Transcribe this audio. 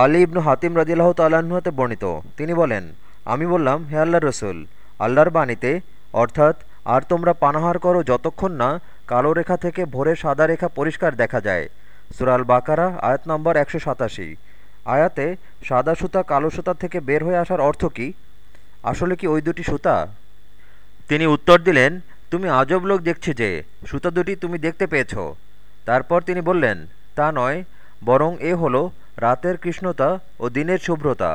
আলী ইবনু হাতিম রদিল্লাহ তাল্লাহ্নতে বর্ণিত। তিনি বলেন, আমি বললাম, হে আল্লাহ রসুল, আল্লাহর বাণীতে, অর্থাৎ, আর তোমরা পানাহার করো যতক্ষণ না কালো রেখা থেকে ভোরে সাদা রেখা পরিষ্কার দেখা যায়। সুরাল বাকারা আয়াত নম্বর একশো সাতাশি। আয়াতে, সাদা সুতা কালো সুতা থেকে বের হয়ে আসার অর্থ কী? আসলে কি ওই দুটি সুতা? তিনি উত্তর দিলেন, তুমি আজব লোক দেখছি যে, সুতা দুটি তুমি দেখতে পেয়েছ। তারপর তিনি বললেন, তা নয়, বরং এ হলো রাতের কৃষ্ণতা ও দিনের শুভ্রতা।